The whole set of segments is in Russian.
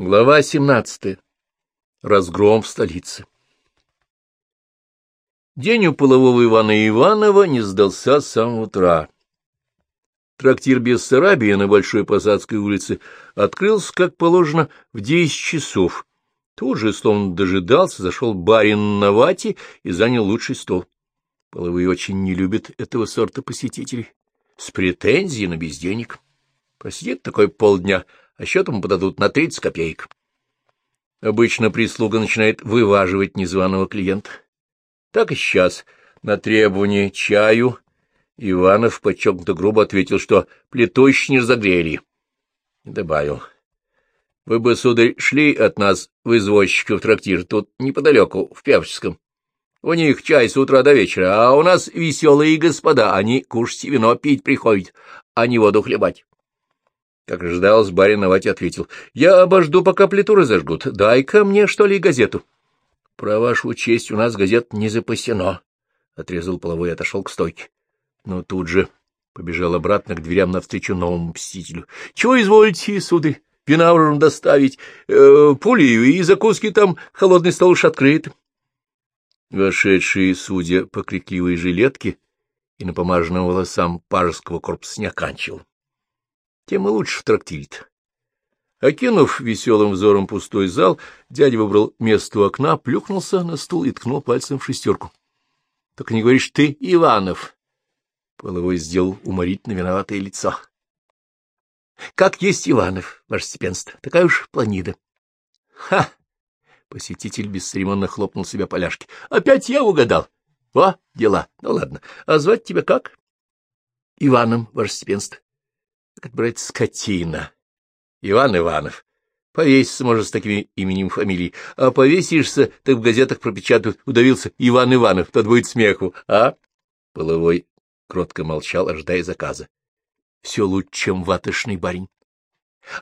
Глава 17. Разгром в столице. День у полового Ивана Иванова не сдался с самого утра. Трактир Бессарабия на Большой Посадской улице открылся, как положено, в десять часов. Тут же, словно дожидался, зашел барин на вате и занял лучший стол. Половые очень не любят этого сорта посетителей. С претензией на безденег. Посидит такой полдня, а счетом подадут на тридцать копеек. Обычно прислуга начинает вываживать незваного клиента. Так и сейчас, на требование чаю, Иванов подчеркнуто грубо ответил, что плиту еще не разогрели. Добавил. — Вы бы, сударь, шли от нас в извозчика в трактир, тут неподалеку, в Певческом. У них чай с утра до вечера, а у нас веселые господа, они кушать вино пить приходят, а не воду хлебать. Как ожидалось, барин Навати ответил. — Я обожду, пока плиту разожгут. Дай-ка мне, что ли, газету. — Про вашу честь у нас газет не запасено, — отрезал половой и отошел к стойке. Но тут же побежал обратно к дверям навстречу новому посетителю. — Чего изволите, сударь? Вина уже доставить, э, пули и закуски там, холодный стол уж открыт. Вошедшие судья по крикливой жилетке и на помаженным волосам пажеского корпуса не оканчивал тем и лучше в трактирит. Окинув веселым взором пустой зал, дядя выбрал место у окна, плюхнулся на стул и ткнул пальцем в шестерку. — Только не говоришь ты, Иванов! Половой сделал уморительно виноватое лицо. — Как есть Иванов, ваше степенство, такая уж планида. — Ха! Посетитель бесцеремонно хлопнул себя поляшки. — Опять я угадал. — О, дела. Ну ладно. А звать тебя как? — Иваном, ваше степенство. Как брать скотина? Иван Иванов. Повеситься может с таким именем фамилией, а повесишься, так в газетах пропечатают, удавился Иван Иванов, тот будет смеху, а? Половой кротко молчал, ожидая заказа. Все лучше, чем ватошный барин.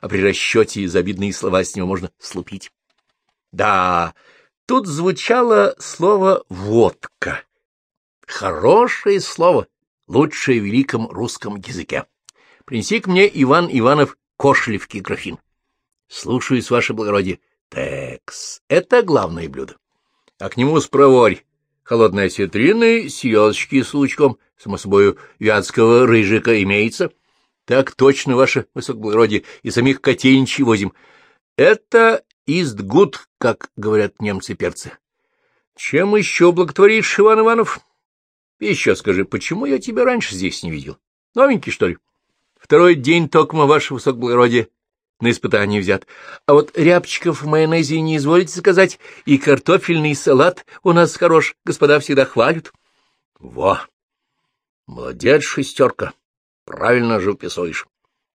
А при расчете завидные слова с него можно слупить. Да, тут звучало слово «водка». Хорошее слово, лучшее в великом русском языке. Принеси к мне, Иван Иванов, кошелевки графин. Слушаюсь, ваше благородие. Текс, это главное блюдо. А к нему спроворь. Холодные осетрины, съелочки с лучком, само собой, вятского рыжика имеется. Так точно, ваше высокоблагородие, и самих котельничий возим. Это истгуд, как говорят немцы-перцы. Чем еще благотворишь, Иван Иванов? Еще скажи, почему я тебя раньше здесь не видел? Новенький, что ли? Второй день токма ваше высокоблагородие на испытание взят. А вот рябчиков в майонезе не изволите заказать, и картофельный салат у нас хорош, господа всегда хвалят. Во! Молодец, шестерка. Правильно же писаешь.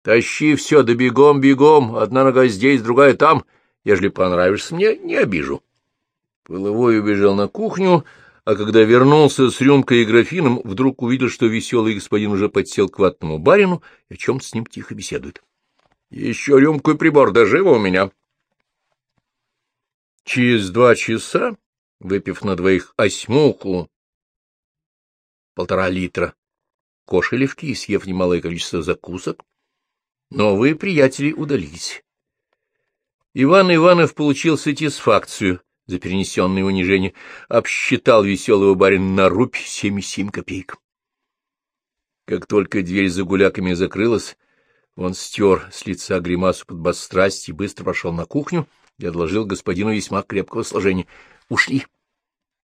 Тащи все, да бегом-бегом, одна нога здесь, другая там. Ежели понравишься мне, не обижу. Пыловой убежал на кухню, а когда вернулся с рюмкой и графином, вдруг увидел, что веселый господин уже подсел к ватному барину и о чем-то с ним тихо беседует. — Еще рюмку и прибор, да живо у меня. Через два часа, выпив на двоих осьмуху, полтора литра кошелевки и съев немалое количество закусок, новые приятели удалились. Иван Иванов получил сатисфакцию — за перенесенное унижение, обсчитал веселого барина на рубь семь семь копеек. Как только дверь за гуляками закрылась, он стер с лица гримасу под подбострасти и быстро прошел на кухню и отложил господину весьма крепкого сложения. Ушли.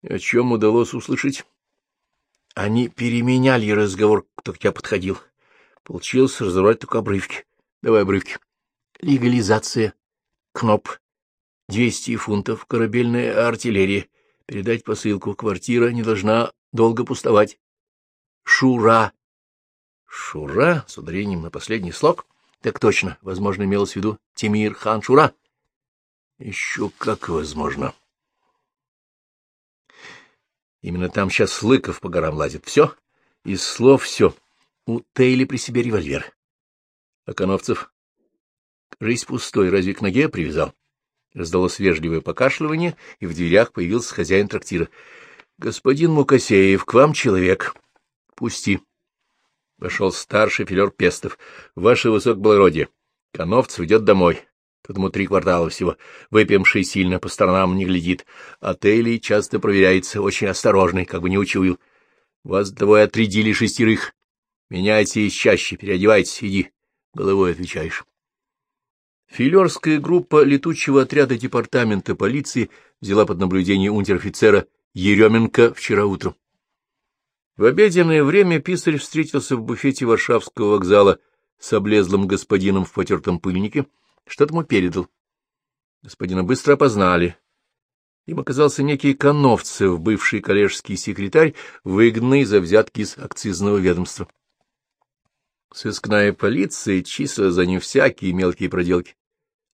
О чем удалось услышать? Они переменяли разговор, кто к тебе подходил. Получилось разорвать только обрывки. Давай обрывки. Легализация. Кноп. Двести фунтов корабельная артиллерия. Передать посылку. Квартира не должна долго пустовать. Шура. Шура с ударением на последний слог? Так точно. Возможно, имелось в виду Тимир хан Шура. Еще как возможно. Именно там сейчас Лыков по горам лазит. Все? Из слов все. У Тейли при себе револьвер. А Коновцев? Жизнь пустой, разве к ноге привязал? Раздалось вежливое покашливание, и в дверях появился хозяин трактира. — Господин Мукасеев, к вам человек. — Пусти. Вошел старший филер Пестов. — Ваше высокоблагородие, Коновцев идет домой. потому три квартала всего. Выпьемший сильно по сторонам не глядит. Отели часто проверяется, очень осторожный, как бы не учуял. Вас двое отрядили шестерых. Меняйте чаще, переодевайтесь, иди. Головой отвечаешь. Филерская группа летучего отряда департамента полиции взяла под наблюдение унтер-офицера Еременко вчера утром. В обеденное время писарь встретился в буфете Варшавского вокзала с облезлым господином в потертом пыльнике, что-то ему передал. Господина быстро опознали. Им оказался некий Коновцев, бывший коллежский секретарь, выгнанный за взятки из акцизного ведомства. Сыскная полиция числа за ним всякие мелкие проделки.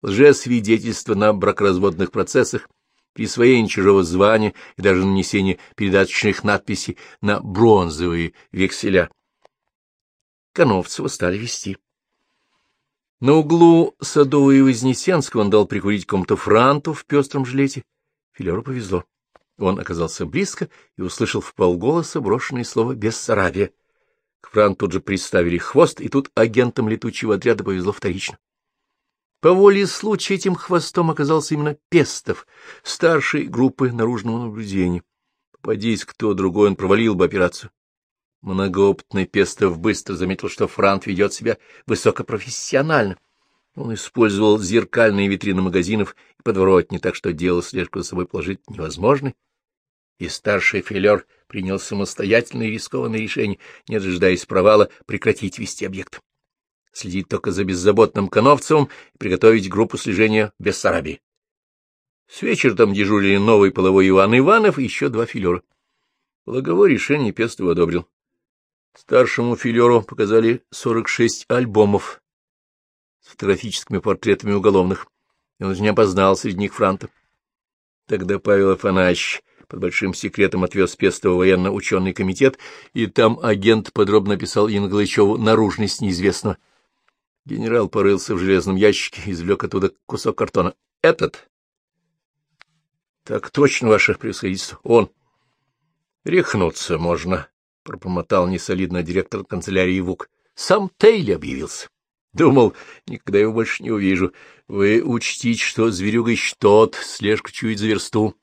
Лжесвидетельства на бракоразводных процессах, присвоение чужого звания и даже нанесение передаточных надписей на бронзовые векселя. Коновцева стали вести. На углу Садового и Вознесенского он дал прикурить кому-то франту в пестром жилете. Филеру повезло. Он оказался близко и услышал в полголоса брошенное слово «Бессарабия». К франту тут же приставили хвост, и тут агентам летучего отряда повезло вторично. По воле случая этим хвостом оказался именно Пестов, старший группы наружного наблюдения. Попадись кто другой, он провалил бы операцию. Многоопытный Пестов быстро заметил, что Франт ведет себя высокопрофессионально. Он использовал зеркальные витрины магазинов и подворотни, так что дело слежку за собой положить невозможно. И старший филер принял самостоятельное и рискованное решение, не дожидаясь провала, прекратить вести объект следить только за беззаботным Коновцевым и приготовить группу слежения в Бессарабии. С вечера там дежурили новый половой Иван Иванов и еще два филера. Благовое решение Пестов одобрил. Старшему филеру показали 46 альбомов с фотографическими портретами уголовных, и он же не опознал среди них Франта. Тогда Павел Афанасьевич под большим секретом отвез Пестова военно-ученый комитет, и там агент подробно писал Янглычеву наружность неизвестного. Генерал порылся в железном ящике, извлек оттуда кусок картона. — Этот? — Так точно, ваше превосходительство. Он. — Рехнуться можно, — пропомотал несолидно директор канцелярии ВУК. — Сам Тейли объявился. Думал, никогда его больше не увижу. Вы учтите, что зверюга тот, слежка чует за версту.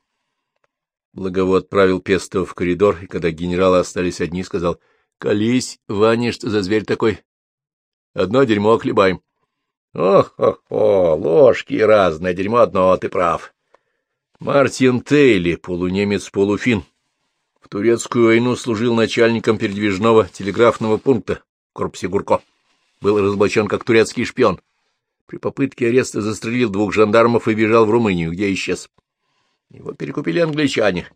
Благово отправил Пестова в коридор, и когда генералы остались одни, сказал, — Колись, Ваня, что за зверь такой? Одно дерьмо хлебаем. Ох-ох-ох, ложки разное, дерьмо одно, ты прав. Мартин Тейли, полунемец-полуфин. В турецкую войну служил начальником передвижного телеграфного пункта в корпусе Гурко. Был разоблачен как турецкий шпион. При попытке ареста застрелил двух жандармов и бежал в Румынию, где исчез. Его перекупили англичане.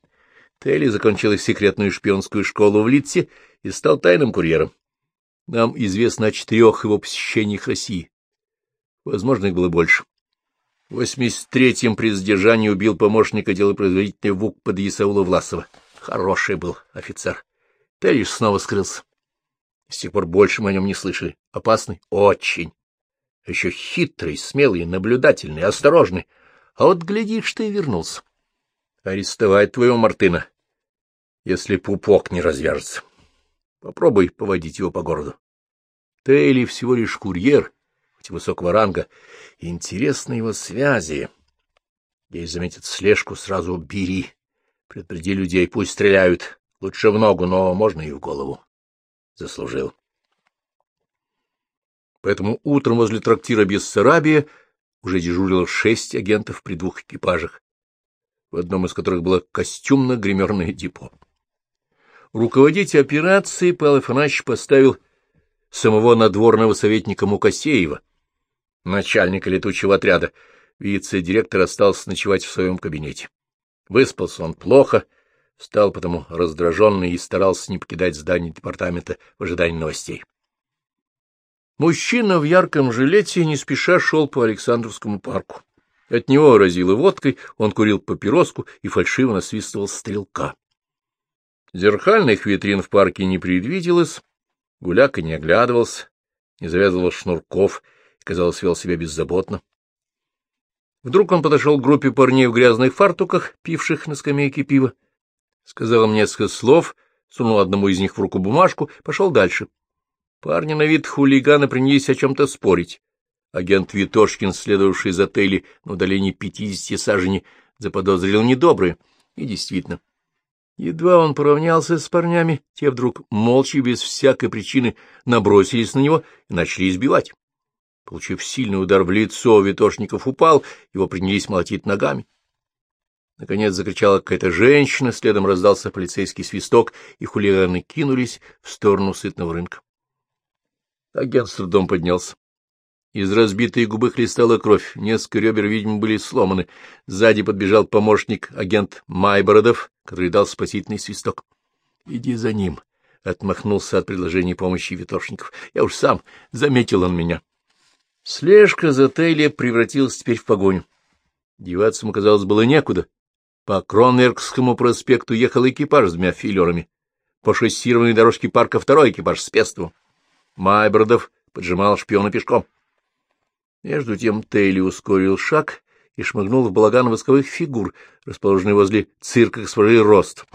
Тейли закончил секретную шпионскую школу в Литсе и стал тайным курьером. Нам известно о четырех его посещениях России. Возможно, их было больше. В 83-м при задержании убил помощника делопроизводителя ВУК под Исаула Власова. Хороший был офицер. Терриш снова скрылся. С тех пор больше мы о нем не слышали. Опасный? Очень. Еще хитрый, смелый, наблюдательный, осторожный. А вот глядишь, ты и вернулся. Арестовать твоего Мартына, если пупок не развяжется. Попробуй поводить его по городу. Тейли всего лишь курьер, хоть высокого ранга. Интересны его связи. Если заметят слежку, сразу бери. Предупреди людей, пусть стреляют. Лучше в ногу, но можно и в голову. Заслужил. Поэтому утром возле трактира Бессарабия уже дежурило шесть агентов при двух экипажах, в одном из которых было костюмно-гримерное депо. Руководить операцией Павел Афанасьевич поставил самого надворного советника Мукасеева, начальника летучего отряда. Вице-директор остался ночевать в своем кабинете. Выспался он плохо, стал потому раздраженный и старался не покидать здание департамента в ожидании новостей. Мужчина в ярком жилете не спеша шел по Александровскому парку. От него разило водкой, он курил папироску и фальшиво насвистывал стрелка. Зеркальных витрин в парке не предвиделось, гуляка не оглядывался, не завязывал шнурков казалось, вел себя беззаботно. Вдруг он подошел к группе парней в грязных фартуках, пивших на скамейке пива, сказал им несколько слов, сунул одному из них в руку бумажку, пошел дальше. Парни на вид хулигана принялись о чем-то спорить. Агент Витошкин, следовавший за Тейли на удалении пятидесяти саженей, заподозрил недоброе. И действительно, едва он поравнялся с парнями, те вдруг молча, без всякой причины, набросились на него и начали избивать. Получив сильный удар в лицо, Витошников упал, его принялись молотить ногами. Наконец закричала какая-то женщина, следом раздался полицейский свисток, и хулиганы кинулись в сторону сытного рынка. Агент с трудом поднялся. Из разбитой губы хлестала кровь, несколько ребер, видимо, были сломаны. Сзади подбежал помощник, агент Майбородов, который дал спасительный свисток. — Иди за ним, — отмахнулся от предложения помощи Витошников. — Я уж сам, заметил он меня. Слежка за Тейли превратилась теперь в погоню. Деваться ему, казалось, было некуда. По Кронверкскому проспекту ехал экипаж с двумя филерами. По шоссированной дорожке парка второй экипаж с пестовым. Майбордов поджимал шпиона пешком. Между тем Тейли ускорил шаг и шмыгнул в балаган восковых фигур, расположенный возле цирка госпожи Рост.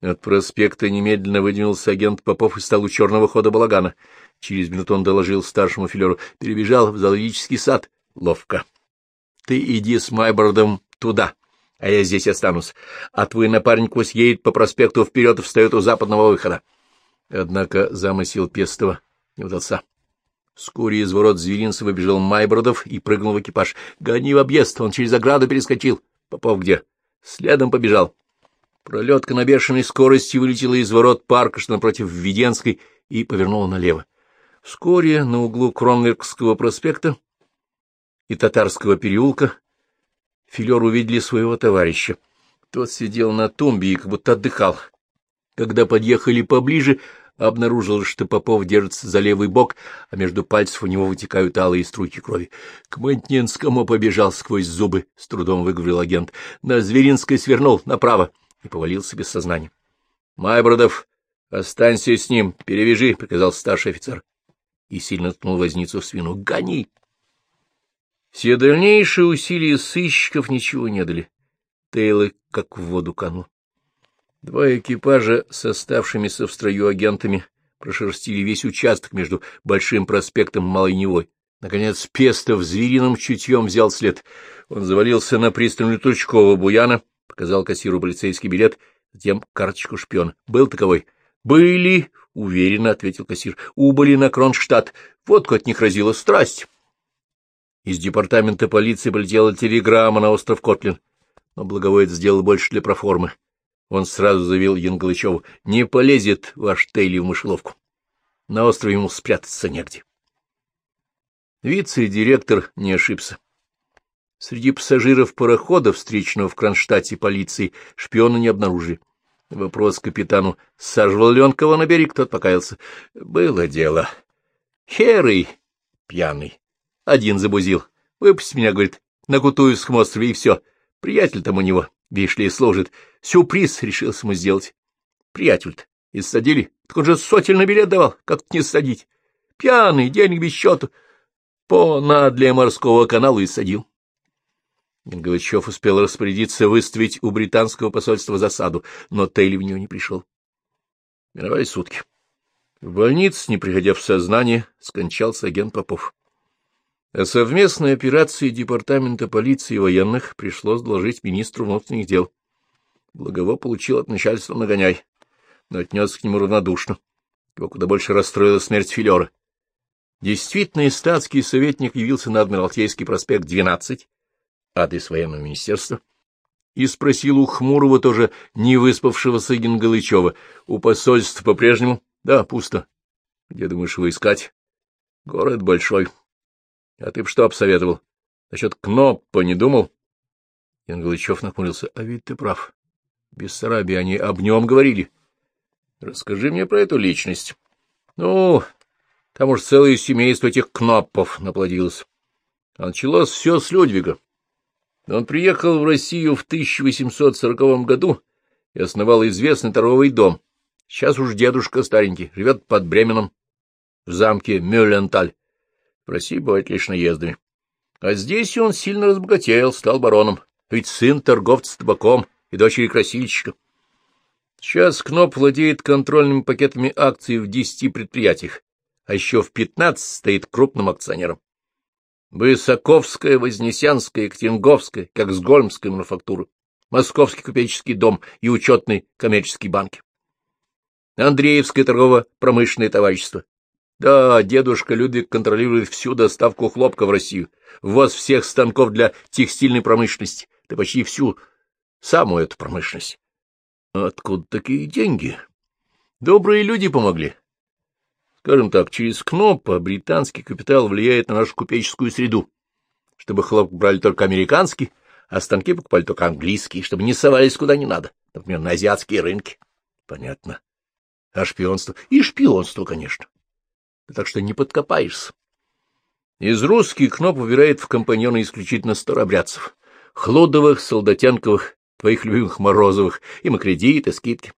От проспекта немедленно выдвинулся агент Попов и стал у черного хода балагана. Через минуту он доложил старшему филеру. Перебежал в зоологический сад. Ловко. — Ты иди с Майбордом туда а я здесь останусь, а твой напарник пусть едет по проспекту вперед и встает у западного выхода. Однако замысел Пестова не удался. Вскоре из ворот зверинца выбежал Майбродов и прыгнул в экипаж. Гони в объезд, он через ограду перескочил. Попов где? Следом побежал. Пролетка на бешеной скорости вылетела из ворот парка, что напротив Введенской, и повернула налево. Вскоре на углу Кронверкского проспекта и Татарского переулка Филер увидели своего товарища. Тот сидел на тумбе и как будто отдыхал. Когда подъехали поближе, обнаружил, что Попов держится за левый бок, а между пальцев у него вытекают алые струйки крови. К Монтненскому побежал сквозь зубы, с трудом выговорил агент. На Зверинской свернул направо и повалился без сознания. — Майбродов, останься с ним, перевяжи, — приказал старший офицер. И сильно ткнул возницу в спину. — Гони! Все дальнейшие усилия сыщиков ничего не дали. Тейлор как в воду канул. Два экипажа с оставшимися в строю агентами прошерстили весь участок между Большим проспектом и Малой Невой. Наконец Пестов звериным чутьем взял след. Он завалился на пристань Летучкова Буяна, показал кассиру полицейский билет, затем карточку шпиона. Был таковой. — Были, — уверенно ответил кассир. — Убыли на Кронштадт. Водку от них разила страсть. Из департамента полиции полетела телеграмма на остров Котлин, но Благовоец сделал больше для проформы. Он сразу заявил Янгалычеву, не полезет ваш Тейли в мышеловку. На острове ему спрятаться негде. Вице-директор не ошибся. Среди пассажиров парохода, встреченного в Кронштадте полиции, шпиона не обнаружили. Вопрос капитану, саживал ли он кого на берег, тот покаялся. Было дело. Херый пьяный. Один забузил. Выпусти меня, говорит, на Кутуевском острове, и все. Приятель там у него, видишь ли, служит. Сюрприз решился ему сделать. Приятель-то. И садили. Так он же сотельный билет давал. Как не садить? Пьяный, денег без счету. По надле морского канала и садил. Генговичев успел распорядиться выставить у британского посольства засаду, но Тейли в нее не пришел. Миновали сутки. В больнице, не приходя в сознание, скончался агент Попов. О совместной операции Департамента полиции и военных пришлось доложить министру внутренних дел. Благово получил от начальства нагоняй, но отнес к нему равнодушно. Его куда больше расстроила смерть Филера. Действительный статский советник явился на Адмиралтейский проспект 12, адрес военного министерства, и спросил у Хмурого, тоже не выспавшегося Генгалычева, у посольства по-прежнему? Да, пусто. Где думаешь его искать? Город большой. — А ты б что обсоветовал? Насчет Кноппа не думал? Янгалычев нахмурился. — А ведь ты прав. Без Сараби они об нем говорили. — Расскажи мне про эту личность. — Ну, там уж целое семейство этих Кноппов наплодилось. А началось все с Людвига. Он приехал в Россию в 1840 году и основал известный торговый дом. Сейчас уж дедушка старенький, живет под Бременом, в замке Мюлленталь. В России бывает лишь наездами. А здесь он сильно разбогател, стал бароном, ведь сын торговца табаком и дочери красильщика. Сейчас Кноп владеет контрольными пакетами акций в десяти предприятиях, а еще в пятнадцать стоит крупным акционером. Высоковская, Вознесенская, Екатеринговская, Гольмской мануфактуры, Московский купеческий дом и учетный коммерческий банки. Андреевское торгово-промышленное товарищество. Да, дедушка Людвиг контролирует всю доставку хлопка в Россию, ввоз всех станков для текстильной промышленности, да почти всю самую эту промышленность. Откуда такие деньги? Добрые люди помогли. Скажем так, через КНОПа британский капитал влияет на нашу купеческую среду, чтобы хлопок брали только американский, а станки покупали только английские, чтобы не совались куда не надо, например, на азиатские рынки. Понятно. А шпионство? И шпионство, конечно. Так что не подкопаешься. Из русских КНОП выбирает в компаньоны исключительно старобрядцев. Хлодовых, Солдатянковых, твоих любимых Морозовых, им и кредиты, и скидки.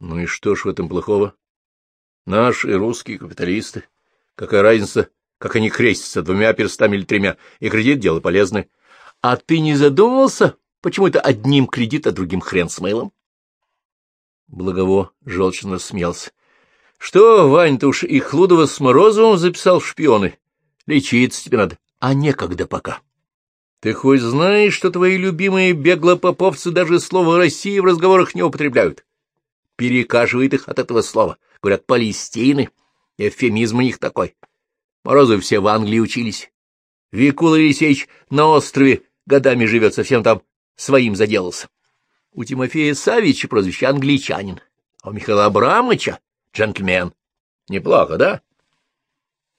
Ну и что ж в этом плохого? Наши русские капиталисты. Какая разница, как они крестятся, двумя перстами или тремя, и кредит — дело полезное. А ты не задумывался, почему это одним кредит, а другим хрен с мейлом? Благово желчно смеялся. — Что, Вань, ты уж и Хлудова с Морозовым записал в шпионы? Лечиться тебе надо, а некогда пока. Ты хоть знаешь, что твои любимые беглопоповцы даже слово «Россия» в разговорах не употребляют? Перекаживает их от этого слова. Говорят, Палестины. Эвфемизм у них такой. Морозовы все в Англии учились. Викула Елисеевич на острове годами живет, совсем там своим заделался. У Тимофея Савича прозвище англичанин, а у Михаила Абрамовича джентльмен. Неплохо, да?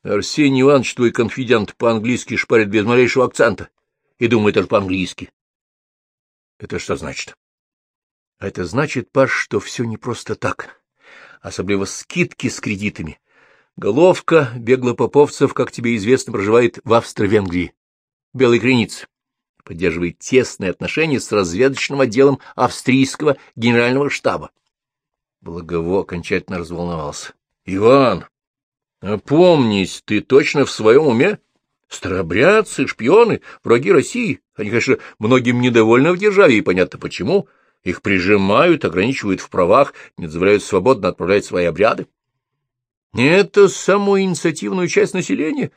Арсений Иванович, твой конфидент, по-английски шпарит без малейшего акцента и думает только по-английски. Это что значит? Это значит, Паш, что все не просто так. Особенно скидки с кредитами. Головка беглопоповцев, как тебе известно, проживает в Австро-Венгрии, Белой Кренице поддерживает тесные отношения с разведочным отделом австрийского генерального штаба. Благово окончательно разволновался. — Иван, опомнись, ты точно в своем уме? Старобрядцы, шпионы, враги России. Они, конечно, многим недовольны в державе, и понятно почему. Их прижимают, ограничивают в правах, не дозволяют свободно отправлять свои обряды. Это самую инициативную часть населения,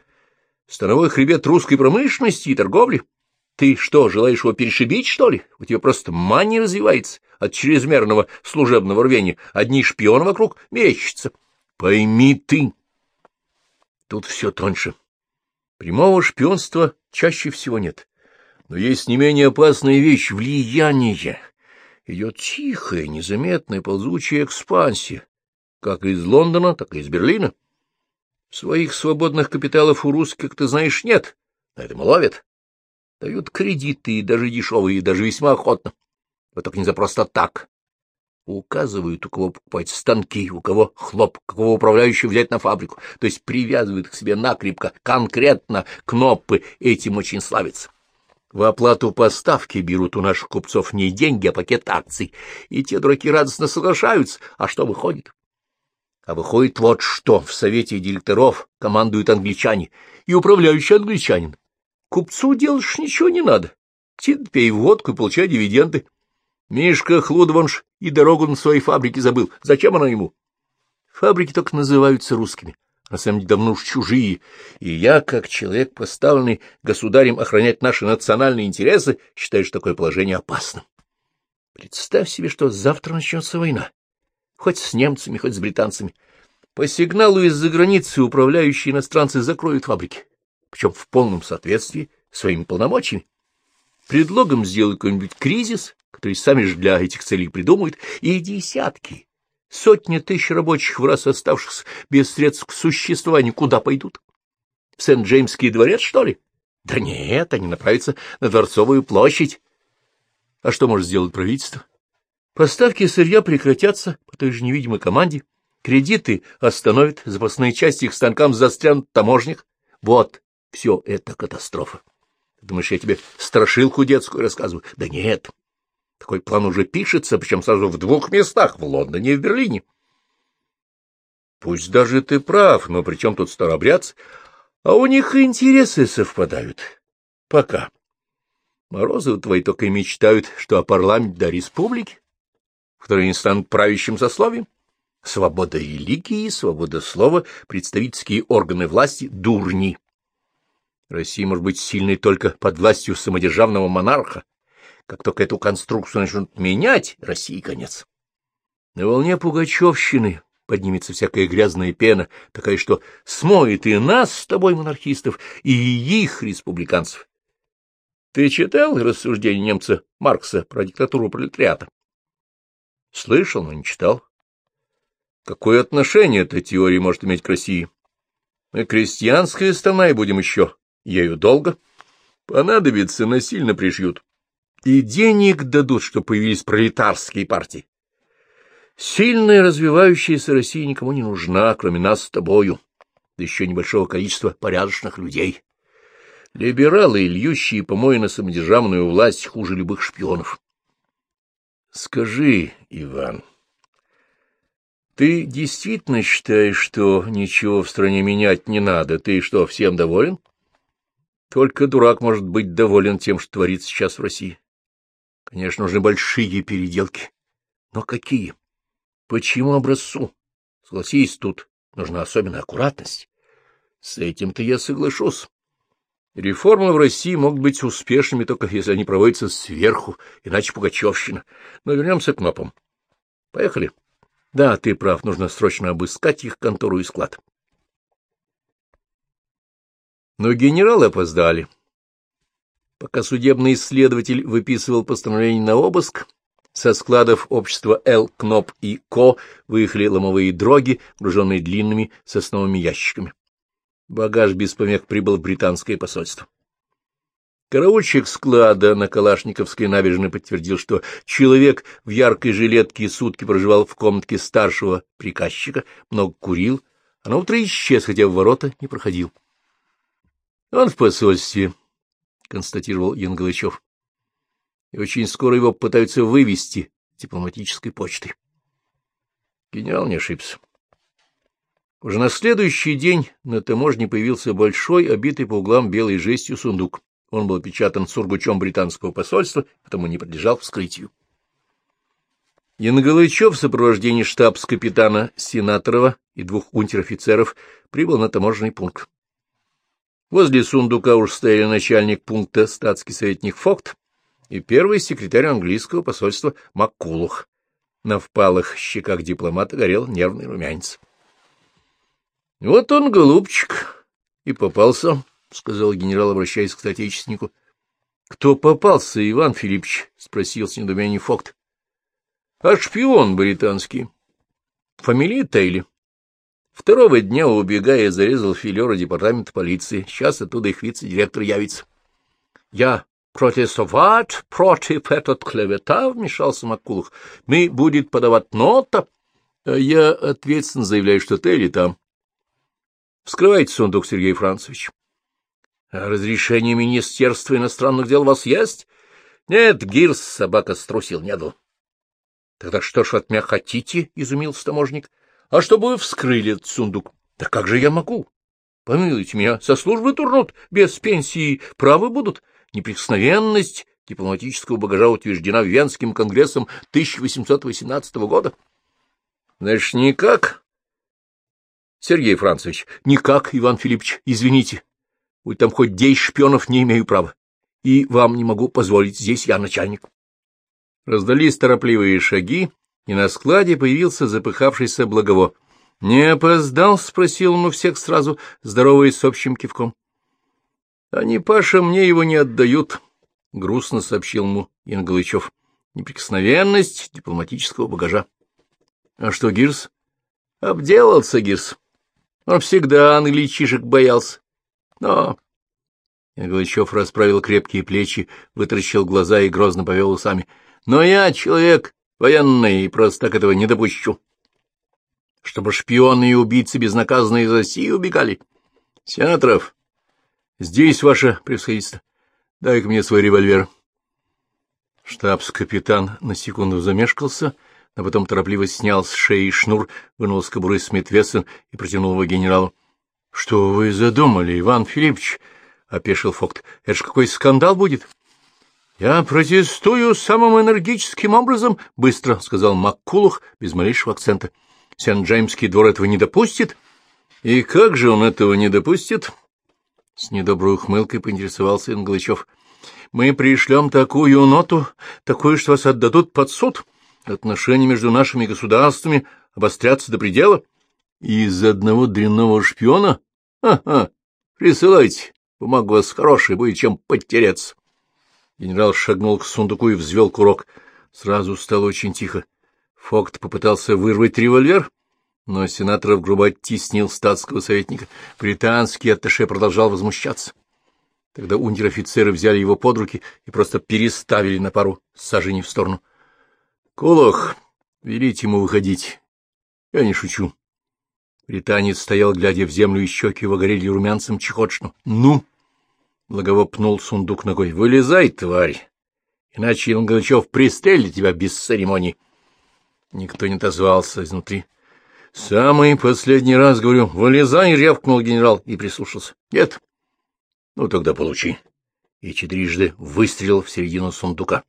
становой хребет русской промышленности и торговли. Ты что, желаешь его перешибить, что ли? У тебя просто мания развивается от чрезмерного служебного рвения. Одни шпионы вокруг мечутся. Пойми ты. Тут все тоньше. Прямого шпионства чаще всего нет. Но есть не менее опасная вещь — влияние. Идет тихая, незаметная, ползучая экспансия, как из Лондона, так и из Берлина. Своих свободных капиталов у русских, ты знаешь, нет, на этом ловят. Дают кредиты, даже дешевые, даже весьма охотно. Вот только не за просто так. Указывают, у кого покупать станки, у кого хлоп, какого управляющего взять на фабрику. То есть привязывают к себе накрепко, конкретно кнопы этим очень славятся. В оплату поставки берут у наших купцов не деньги, а пакет акций, и те дураки радостно соглашаются. А что выходит? А выходит вот что. В совете директоров командуют англичане, и управляющий англичанин. Купцу делаешь ничего не надо. Ти пей водку и получай дивиденды. Мишка Хлудванш и дорогу на своей фабрике забыл. Зачем она ему? Фабрики только называются русскими, на самом деле давно уж чужие, и я, как человек, поставленный государем охранять наши национальные интересы, считаю, что такое положение опасным. Представь себе, что завтра начнется война. Хоть с немцами, хоть с британцами. По сигналу из-за границы управляющие иностранцы закроют фабрики причем в полном соответствии своими полномочиями. Предлогом сделают какой-нибудь кризис, который сами же для этих целей придумают, и десятки, сотни тысяч рабочих, в раз оставшихся без средств к существованию, куда пойдут? В Сент-Джеймский дворец, что ли? Да нет, они направятся на Дворцовую площадь. А что может сделать правительство? Поставки сырья прекратятся по той же невидимой команде, кредиты остановят, запасные части их станкам застрянут в таможнях. Вот все это катастрофа. Ты думаешь, я тебе страшилку детскую рассказываю? Да нет. Такой план уже пишется, причем сразу в двух местах, в Лондоне и в Берлине. Пусть даже ты прав, но при чем тут старобрядцы? А у них интересы совпадают. Пока. Морозовы твои только и мечтают, что о парламенте до республики, в которой они станут правящим сословием. Свобода религии, свобода слова, представительские органы власти — дурни. Россия может быть сильной только под властью самодержавного монарха. Как только эту конструкцию начнут менять, России конец. На волне пугачевщины поднимется всякая грязная пена, такая, что смоет и нас с тобой, монархистов, и их, республиканцев. Ты читал рассуждения немца Маркса про диктатуру пролетариата? Слышал, но не читал. Какое отношение эта теория может иметь к России? Мы крестьянская страна и будем еще ею долго. Понадобится, насильно пришьют. И денег дадут, что появились пролетарские партии. Сильная развивающаяся Россия никому не нужна, кроме нас с тобою, да еще небольшого количества порядочных людей. Либералы, льющие помои на самодержавную власть, хуже любых шпионов. Скажи, Иван, ты действительно считаешь, что ничего в стране менять не надо? Ты что, всем доволен? Только дурак может быть доволен тем, что творится сейчас в России. Конечно, нужны большие переделки. Но какие? Почему образцу? Согласись, тут нужна особенная аккуратность. С этим-то я соглашусь. Реформы в России могут быть успешными только если они проводятся сверху, иначе пугачевщина. Но вернемся к НОПам. Поехали. Да, ты прав, нужно срочно обыскать их контору и склад. Но генералы опоздали. Пока судебный исследователь выписывал постановление на обыск, со складов общества Л, Кноп и Ко выехали ломовые дроги, груженные длинными сосновыми ящиками. Багаж без помех прибыл в британское посольство. Караульщик склада на Калашниковской набережной подтвердил, что человек в яркой жилетке сутки проживал в комнатке старшего приказчика, много курил, а на утро исчез, хотя в ворота не проходил. — Он в посольстве, — констатировал Янгалычев. — И очень скоро его пытаются вывести дипломатической почтой. Генерал не ошибся. Уже на следующий день на таможне появился большой, обитый по углам белой жестью сундук. Он был опечатан сургучом британского посольства, потому не подлежал вскрытию. Янгалычев в сопровождении штабс-капитана Сенаторова и двух унтер-офицеров прибыл на таможенный пункт. Возле сундука уж стояли начальник пункта статский советник Фокт и первый секретарь английского посольства Маккулух. На впалых щеках дипломата горел нервный румянец. — Вот он, голубчик, и попался, — сказал генерал, обращаясь к соотечественнику. — Кто попался, Иван Филиппович? — спросил с недоумением Фокт. — А шпион британский. Фамилия Тейли. Второго дня, убегая, зарезал филера департамента полиции. Сейчас оттуда их вице-директор явится. — Я протестовать против этот клевета, — вмешался Макулов. — Мы будет подавать нота. А я ответственно заявляю, что Тейли там. Вскрывайте сундук, Сергей Францевич. А разрешение Министерства иностранных дел у вас есть? Нет, Гирс собака струсил, не дал. Тогда что ж от меня хотите? — изумился таможник. — А чтобы вы вскрыли этот сундук. Да как же я могу? Помилуйте меня, со службы турнут, без пенсии правы будут. Неприкосновенность дипломатического багажа утверждена Венским конгрессом 1818 года. — Значит, никак? — Сергей Францевич, никак, Иван Филиппович, извините. Будь там хоть десять шпионов, не имею права. И вам не могу позволить, здесь я начальник. Раздались торопливые шаги, и на складе появился запыхавшийся благово. — Не опоздал? — спросил он у всех сразу, здороваясь с общим кивком. — Они, Паша, мне его не отдают, — грустно сообщил ему Янгалычев. — Неприкосновенность дипломатического багажа. — А что, Гирс? — Обделался Гирс. Он всегда англичишек боялся. Но... Галычев расправил крепкие плечи, вытаращил глаза и грозно повел усами. Но я человек военный и просто так этого не допущу. Чтобы шпионы и убийцы безнаказанно из России убегали. Сенаторов, здесь ваше превосходительство. Дай-ка мне свой револьвер. Штабс-капитан на секунду замешкался, а потом торопливо снял с шеи шнур, вынул с кобуры Смит Вессон и протянул его генералу. — Что вы задумали, Иван Филиппович? — опешил Фокт. — Это ж какой скандал будет? — Я протестую самым энергическим образом, — быстро сказал Маккулух без малейшего акцента. — Сент-Джеймский двор этого не допустит? — И как же он этого не допустит? С недоброй ухмылкой поинтересовался Инглычев. — Мы пришлем такую ноту, такую, что вас отдадут под суд. Отношения между нашими государствами обострятся до предела. Из одного дрянного шпиона? Ага, присылайте. Бумага у вас хорошая, будет чем потеряться. Генерал шагнул к сундуку и взвел курок. Сразу стало очень тихо. Фокт попытался вырвать револьвер, но сенаторов грубо оттеснил статского советника. Британский атташе продолжал возмущаться. Тогда унтер-офицеры взяли его под руки и просто переставили на пару саженей в сторону. — Кулох, велите ему выходить. Я не шучу. Британец стоял, глядя в землю, и щеки его горели румянцем чехотшну. — Ну? — Благово пнул сундук ногой. — Вылезай, тварь! Иначе Илонгалычев пристрелит тебя без церемоний. Никто не отозвался изнутри. — Самый последний раз, говорю, вылезай, — рявкнул генерал и прислушался. — Нет. — Ну, тогда получи. И четырежды выстрелил в середину сундука.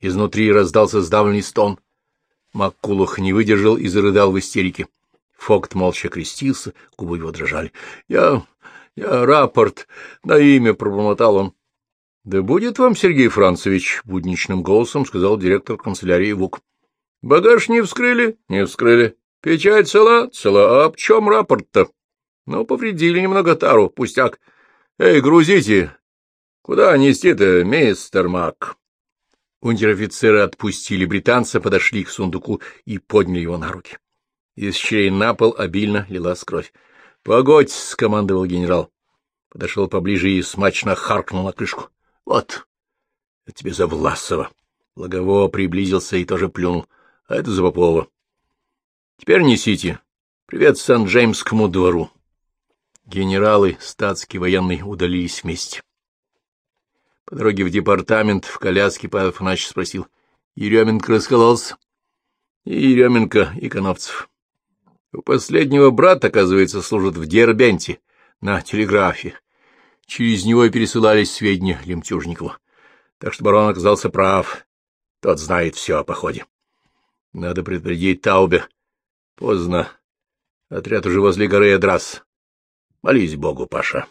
Изнутри раздался сдавленный стон. Маккулах не выдержал и зарыдал в истерике. Фокт молча крестился, губы его дрожали. — Я... я рапорт на имя пробормотал он. — Да будет вам, Сергей Францевич, — будничным голосом сказал директор канцелярии ВУК. — Багаж не вскрыли? — Не вскрыли. — Печать цела? — Цела. А в чем рапорт-то? — Ну, повредили немного тару, пустяк. — Эй, грузите! Куда нести-то, мистер Мак? Унтер-офицеры отпустили британца, подошли к сундуку и подняли его на руки. Из щелей на пол обильно лилась кровь. — Погодь! — скомандовал генерал. Подошел поближе и смачно харкнул на крышку. — Вот! Это тебе за Власова. Благово приблизился и тоже плюнул. А это за Попова. Теперь несите. Привет Сан-Джеймскому двору. Генералы, статский военный, удалились вместе. По дороге в департамент в коляске Павел Афанасьевич спросил. — Еременко раскололся? — И Еременко, и Коновцев. У последнего брат, оказывается, служит в Дербенте, на телеграфе. Через него и пересылались сведения Лемтюжникову. Так что барон оказался прав. Тот знает все о походе. Надо предупредить Таубе. Поздно. Отряд уже возле горы Эдрас. Молись Богу, Паша.